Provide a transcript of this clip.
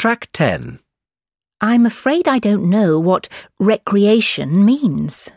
Track 10. I'm afraid I don't know what recreation means.